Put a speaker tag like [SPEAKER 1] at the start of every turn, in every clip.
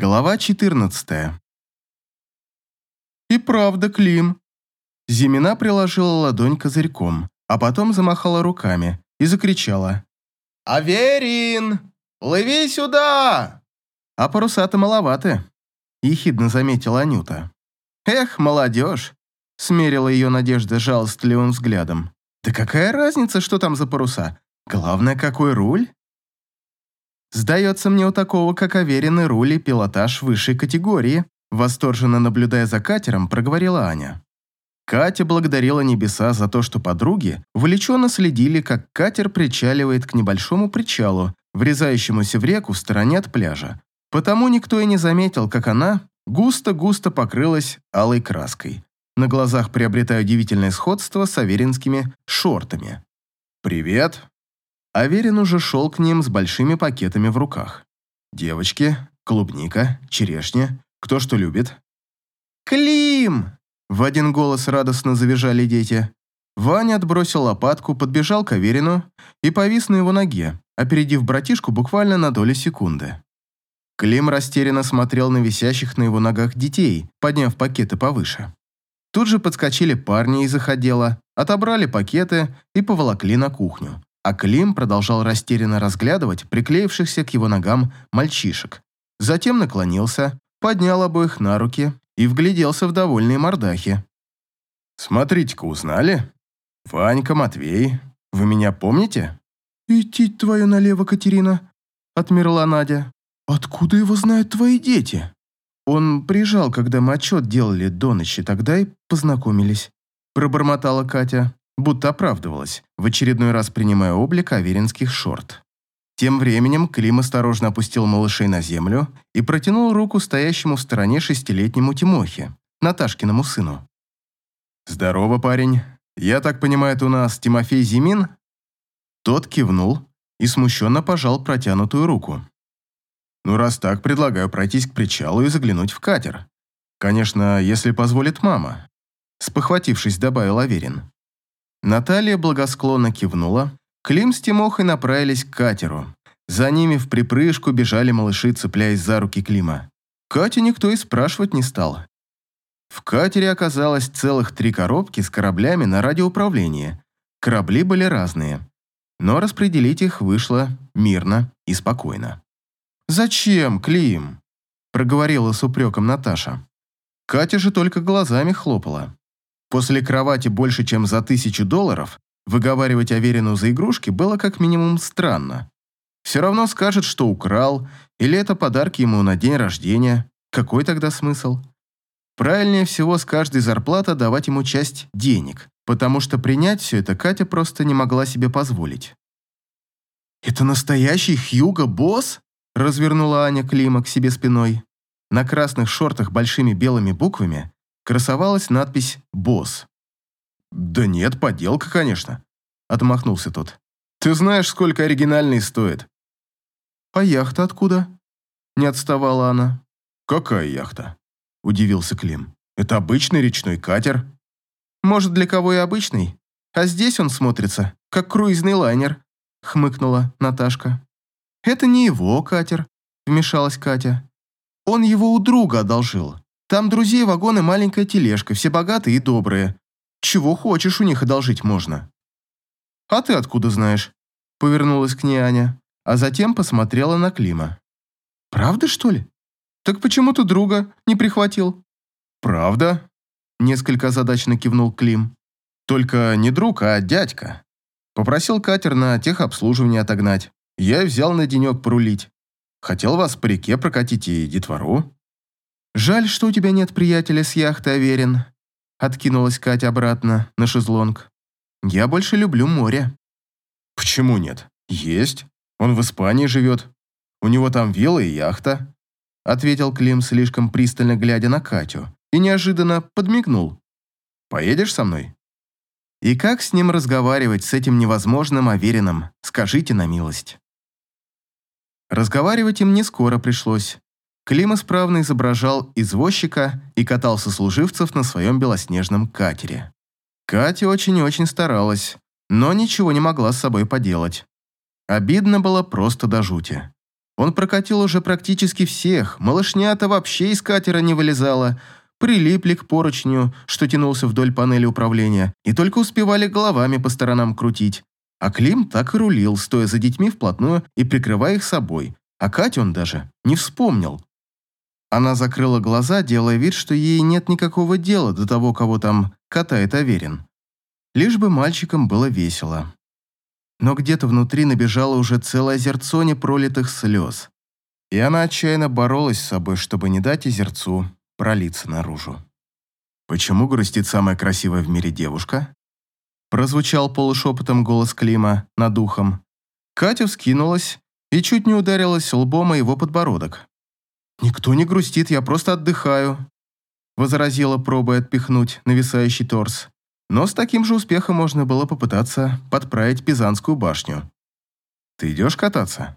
[SPEAKER 1] Глава 14. И правда, Клим. Зимина приложила ладонь козырьком, а потом замахала руками и закричала. «Аверин! Плыви сюда!» А паруса-то маловаты, ехидно заметила Анюта. «Эх, молодежь!» смерила ее Надежда жалостливым взглядом. «Да какая разница, что там за паруса? Главное, какой руль?» Сдается мне у такого, как Аверин и руль и пилотаж высшей категории, восторженно наблюдая за катером, проговорила Аня. Катя благодарила небеса за то, что подруги увлеченно следили, как катер причаливает к небольшому причалу, врезающемуся в реку в стороне от пляжа. Потому никто и не заметил, как она густо-густо покрылась алой краской, на глазах приобретая удивительное сходство с аверинскими шортами. «Привет!» Аверин уже шел к ним с большими пакетами в руках. Девочки, клубника, черешня, кто что любит. «Клим!» В один голос радостно завизжали дети. Ваня отбросил лопатку, подбежал к Аверину и повис на его ноге, опередив братишку буквально на долю секунды. Клим растерянно смотрел на висящих на его ногах детей, подняв пакеты повыше. Тут же подскочили парни из их отдела, отобрали пакеты и поволокли на кухню а Клим продолжал растерянно разглядывать приклеившихся к его ногам мальчишек. Затем наклонился, поднял обоих на руки и вгляделся в довольные мордахи. «Смотрите-ка, узнали? Ванька, Матвей, вы меня помните?» «Идти твою налево, Катерина», — отмерла Надя. «Откуда его знают твои дети?» Он приезжал, когда мы отчет делали до ночи, тогда и познакомились. Пробормотала Катя будто оправдывалась, в очередной раз принимая облик аверинских шорт. Тем временем Клим осторожно опустил малышей на землю и протянул руку стоящему в стороне шестилетнему Тимохе, Наташкиному сыну. «Здорово, парень. Я так понимаю, это у нас Тимофей Зимин?» Тот кивнул и смущенно пожал протянутую руку. «Ну, раз так, предлагаю пройтись к причалу и заглянуть в катер. Конечно, если позволит мама», — спохватившись, добавил Аверин. Наталья благосклонно кивнула. Клим с Тимохой направились к катеру. За ними в припрыжку бежали малыши, цепляясь за руки Клима. Катю никто и спрашивать не стал. В катере оказалось целых три коробки с кораблями на радиоуправлении. Корабли были разные. Но распределить их вышло мирно и спокойно. «Зачем, Клим?» – проговорила с упреком Наташа. Катя же только глазами хлопала. После кровати больше, чем за тысячу долларов, выговаривать Аверину за игрушки было как минимум странно. Все равно скажет, что украл, или это подарки ему на день рождения. Какой тогда смысл? Правильнее всего с каждой зарплаты давать ему часть денег, потому что принять все это Катя просто не могла себе позволить. «Это настоящий Хьюго-босс?» развернула Аня Клима к себе спиной. На красных шортах большими белыми буквами красовалась надпись «Босс». «Да нет, подделка, конечно», — отмахнулся тот. «Ты знаешь, сколько оригинальный стоит?» «А яхта откуда?» Не отставала она. «Какая яхта?» – удивился Клим. «Это обычный речной катер». «Может, для кого и обычный? А здесь он смотрится, как круизный лайнер», – хмыкнула Наташка. «Это не его катер», – вмешалась Катя. «Он его у друга одолжил. Там друзей, вагон и маленькая тележка, все богатые и добрые. Чего хочешь у них одолжить можно». «А ты откуда знаешь?» Повернулась к ней Аня, а затем посмотрела на Клима. «Правда, что ли? Так почему ты друга не прихватил?» «Правда?» Несколько озадаченно кивнул Клим. «Только не друг, а дядька. Попросил катер на техобслуживание отогнать. Я взял на денек порулить. Хотел вас по реке прокатить и детвору. «Жаль, что у тебя нет приятеля с яхты, Аверин», — откинулась Катя обратно на шезлонг. «Я больше люблю море». «Почему нет? Есть. Он в Испании живет. У него там вилла и яхта», — ответил Клим, слишком пристально глядя на Катю, и неожиданно подмигнул. «Поедешь со мной?» И как с ним разговаривать, с этим невозможным Аверином, скажите на милость. Разговаривать им не скоро пришлось. Клим исправно изображал извозчика и катал сослуживцев на своем белоснежном катере. Катя очень и очень старалась, но ничего не могла с собой поделать. Обидно было просто до жути. Он прокатил уже практически всех, малышня-то вообще из катера не вылезала, прилипли к поручню, что тянулся вдоль панели управления, и только успевали головами по сторонам крутить. А Клим так и рулил, стоя за детьми вплотную и прикрывая их собой. А Катю он даже не вспомнил. Она закрыла глаза, делая вид, что ей нет никакого дела до того, кого там катает Аверин. Лишь бы мальчикам было весело. Но где-то внутри набежало уже целое озерцо непролитых слез. И она отчаянно боролась с собой, чтобы не дать озерцу пролиться наружу. «Почему грустит самая красивая в мире девушка?» Прозвучал полушепотом голос Клима над ухом. Катя вскинулась и чуть не ударилась лбом о его подбородок. «Никто не грустит, я просто отдыхаю», возразила, пробуя отпихнуть нависающий торс. Но с таким же успехом можно было попытаться подправить Пизанскую башню. «Ты идешь кататься?»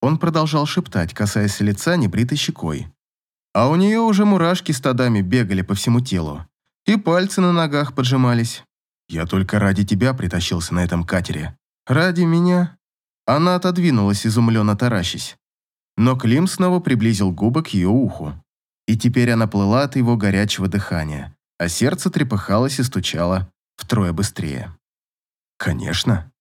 [SPEAKER 1] Он продолжал шептать, касаясь лица небритой щекой. А у нее уже мурашки стадами бегали по всему телу. И пальцы на ногах поджимались. Я только ради тебя притащился на этом катере. Ради меня?» Она отодвинулась, изумленно таращись. Но Клим снова приблизил губы к ее уху. И теперь она плыла от его горячего дыхания, а сердце трепыхалось и стучало втрое быстрее. «Конечно.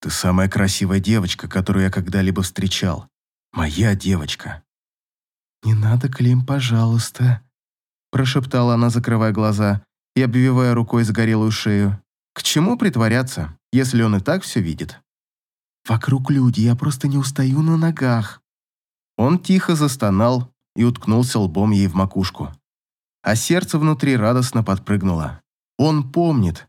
[SPEAKER 1] Ты самая красивая девочка, которую я когда-либо встречал. Моя девочка». «Не надо, Клим, пожалуйста», прошептала она, закрывая глаза и обвивая рукой загорелую шею. К чему притворяться, если он и так все видит? «Вокруг люди, я просто не устаю на ногах». Он тихо застонал и уткнулся лбом ей в макушку. А сердце внутри радостно подпрыгнуло. Он помнит.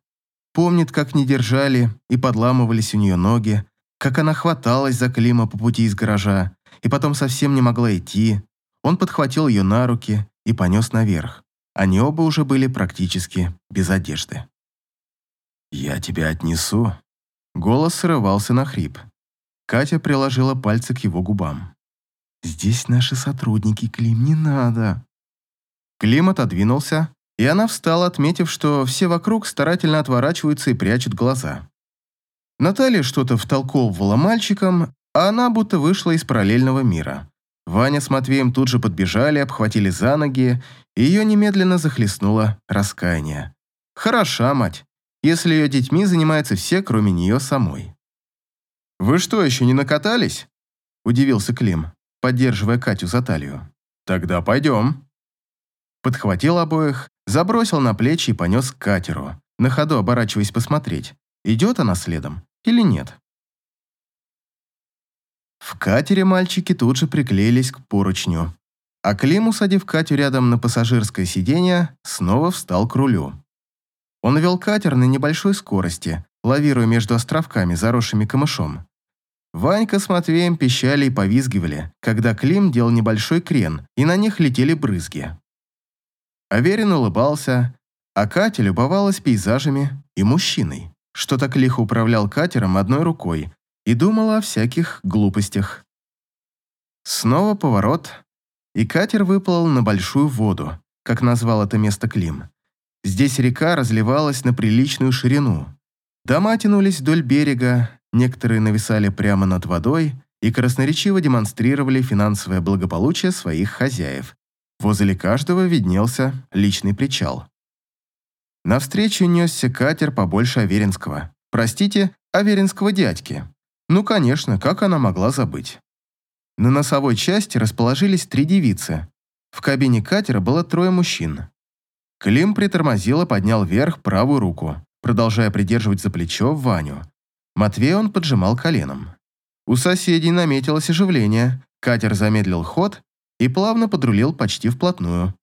[SPEAKER 1] Помнит, как не держали и подламывались у нее ноги, как она хваталась за Клима по пути из гаража и потом совсем не могла идти. Он подхватил ее на руки и понес наверх. Они оба уже были практически без одежды. «Я тебя отнесу». Голос срывался на хрип. Катя приложила пальцы к его губам. «Здесь наши сотрудники, Клим, не надо». Клим отодвинулся, и она встала, отметив, что все вокруг старательно отворачиваются и прячут глаза. Наталья что-то втолковывала мальчикам, а она будто вышла из параллельного мира. Ваня с Матвеем тут же подбежали, обхватили за ноги, и ее немедленно захлестнуло раскаяние. «Хороша, мать если ее детьми занимаются все, кроме нее самой. «Вы что, еще не накатались?» – удивился Клим, поддерживая Катю за талию. «Тогда пойдем». Подхватил обоих, забросил на плечи и понес к катеру, на ходу оборачиваясь посмотреть, идет она следом или нет. В катере мальчики тут же приклеились к поручню, а Клим, усадив Катю рядом на пассажирское сиденье, снова встал к рулю. Он вел катер на небольшой скорости, лавируя между островками, заросшими камышом. Ванька с Матвеем пищали и повизгивали, когда Клим делал небольшой крен, и на них летели брызги. Аверин улыбался, а Катя любовалась пейзажами и мужчиной, что так лихо управлял катером одной рукой и думала о всяких глупостях. Снова поворот, и катер выплыл на большую воду, как назвал это место Клим. Здесь река разливалась на приличную ширину. Дома тянулись вдоль берега, некоторые нависали прямо над водой и красноречиво демонстрировали финансовое благополучие своих хозяев. Возле каждого виднелся личный причал. Навстречу несся катер побольше Аверинского. Простите, Аверинского дядьки. Ну, конечно, как она могла забыть? На носовой части расположились три девицы. В кабине катера было трое мужчин. Клим притормозил и поднял вверх правую руку, продолжая придерживать за плечо Ваню. Матвей он поджимал коленом. У соседей наметилось оживление, катер замедлил ход и плавно подрулил почти вплотную.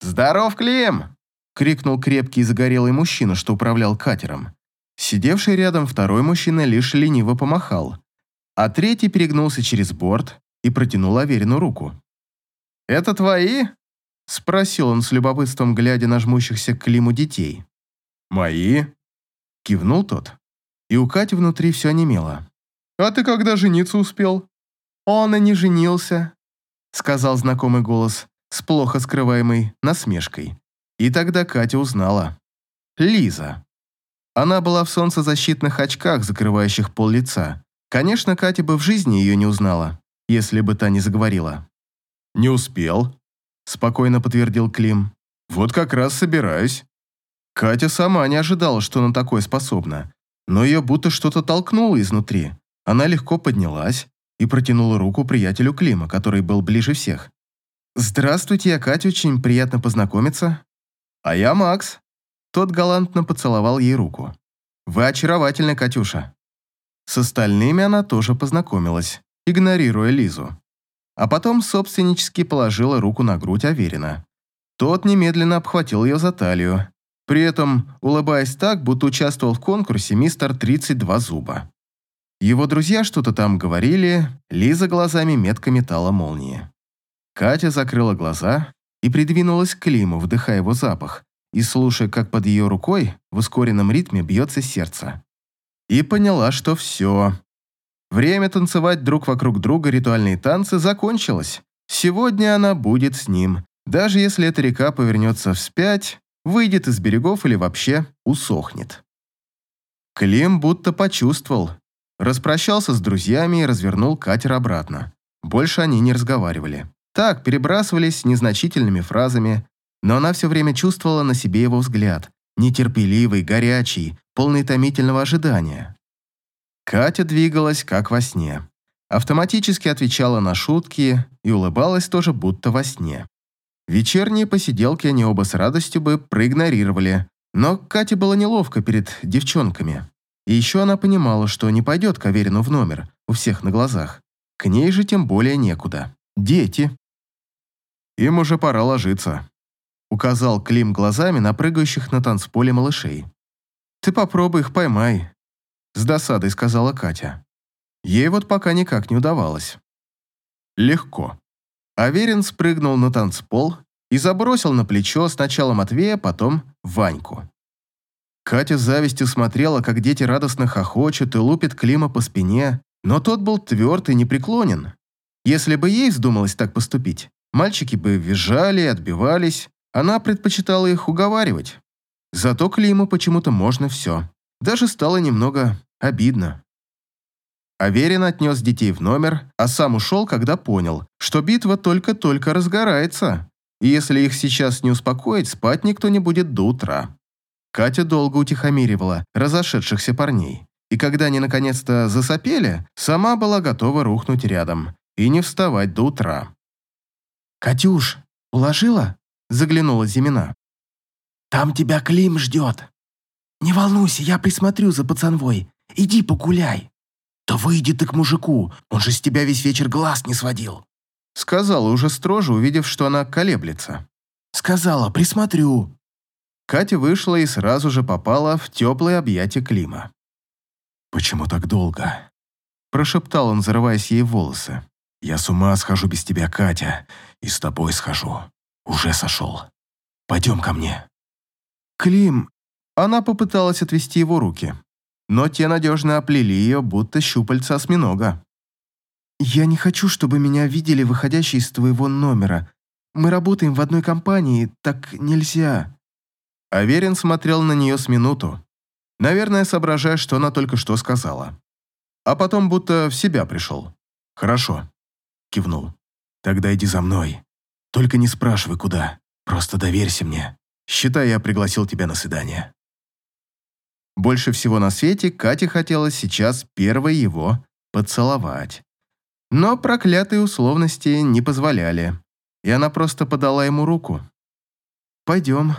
[SPEAKER 1] «Здоров, Клим!» — крикнул крепкий и загорелый мужчина, что управлял катером. Сидевший рядом второй мужчина лишь лениво помахал, а третий перегнулся через борт и протянул Аверину руку. «Это твои?» Спросил он с любопытством, глядя на жмущихся к Климу детей. «Мои?» Кивнул тот. И у Кати внутри все онемело. «А ты когда жениться успел?» «Он и не женился», сказал знакомый голос с плохо скрываемой насмешкой. И тогда Катя узнала. Лиза. Она была в солнцезащитных очках, закрывающих пол лица. Конечно, Катя бы в жизни ее не узнала. если бы та не заговорила. «Не успел», — спокойно подтвердил Клим. «Вот как раз собираюсь». Катя сама не ожидала, что она такое способна, но ее будто что-то толкнуло изнутри. Она легко поднялась и протянула руку приятелю Клима, который был ближе всех. «Здравствуйте, я Катя, очень приятно познакомиться». «А я Макс». Тот галантно поцеловал ей руку. «Вы очаровательны, Катюша». С остальными она тоже познакомилась, игнорируя Лизу. А потом собственнически положила руку на грудь Аверина. Тот немедленно обхватил ее за талию, при этом улыбаясь так, будто участвовал в конкурсе «Мистер 32 зуба». Его друзья что-то там говорили, Лиза глазами метко метала молнии. Катя закрыла глаза и придвинулась к Климу, вдыхая его запах и слушая, как под ее рукой в ускоренном ритме бьется сердце. И поняла, что все. Время танцевать друг вокруг друга ритуальные танцы закончилось. Сегодня она будет с ним, даже если эта река повернется вспять, выйдет из берегов или вообще усохнет. Клим будто почувствовал, распрощался с друзьями и развернул катер обратно. Больше они не разговаривали. Так, перебрасывались незначительными фразами, но она все время чувствовала на себе его взгляд, нетерпеливый, горячий, полный томительного ожидания. Катя двигалась, как во сне. Автоматически отвечала на шутки и улыбалась тоже будто во сне. Вечерние посиделки они оба с радостью бы проигнорировали, но Кате было неловко перед девчонками. И еще она понимала, что не пойдет к Аверину в номер, у всех на глазах. К ней же тем более некуда. Дети. Им уже пора ложиться. Указал Клим глазами на прыгающих на танцполе малышей. «Ты попробуй их поймай», — с досадой сказала Катя. Ей вот пока никак не удавалось. Легко. Аверин спрыгнул на танцпол и забросил на плечо сначала Матвея, потом Ваньку. Катя с завистью смотрела, как дети радостно хохочут и лупят Клима по спине, но тот был тверд и непреклонен. Если бы ей вздумалось так поступить, мальчики бы визжали и отбивались, она предпочитала их уговаривать. Зато Климу почему-то можно все. Даже стало немного обидно. Аверин отнес детей в номер, а сам ушел, когда понял, что битва только-только разгорается, и если их сейчас не успокоить, спать никто не будет до утра. Катя долго утихомиривала разошедшихся парней, и когда они наконец-то засопели, сама была готова рухнуть рядом и не вставать до утра. «Катюш, уложила?» заглянула Зимина. «Там тебя Клим ждет. Не волнуйся, я присмотрю за пацанвой. Иди погуляй. Да выйди ты к мужику, он же с тебя весь вечер глаз не сводил». Сказала уже строже, увидев, что она колеблется. «Сказала, присмотрю». Катя вышла и сразу же попала в теплое объятие Клима. «Почему так долго?» Прошептал он, зарываясь ей в волосы. «Я с ума схожу без тебя, Катя, и с тобой схожу. Уже сошел. Пойдем ко мне». «Клим...» Она попыталась отвести его руки, но те надежно оплели ее, будто щупальца осьминога. «Я не хочу, чтобы меня видели выходящие из твоего номера. Мы работаем в одной компании, так нельзя». Аверин смотрел на нее с минуту, наверное, соображая, что она только что сказала. А потом будто в себя пришел. «Хорошо», — кивнул. «Тогда иди за мной. Только не спрашивай, куда. Просто доверься мне. Считай, я пригласил тебя на свидание». Больше всего на свете Кате хотелось сейчас первой его поцеловать. Но проклятые условности не позволяли, и она просто подала ему руку. «Пойдем»,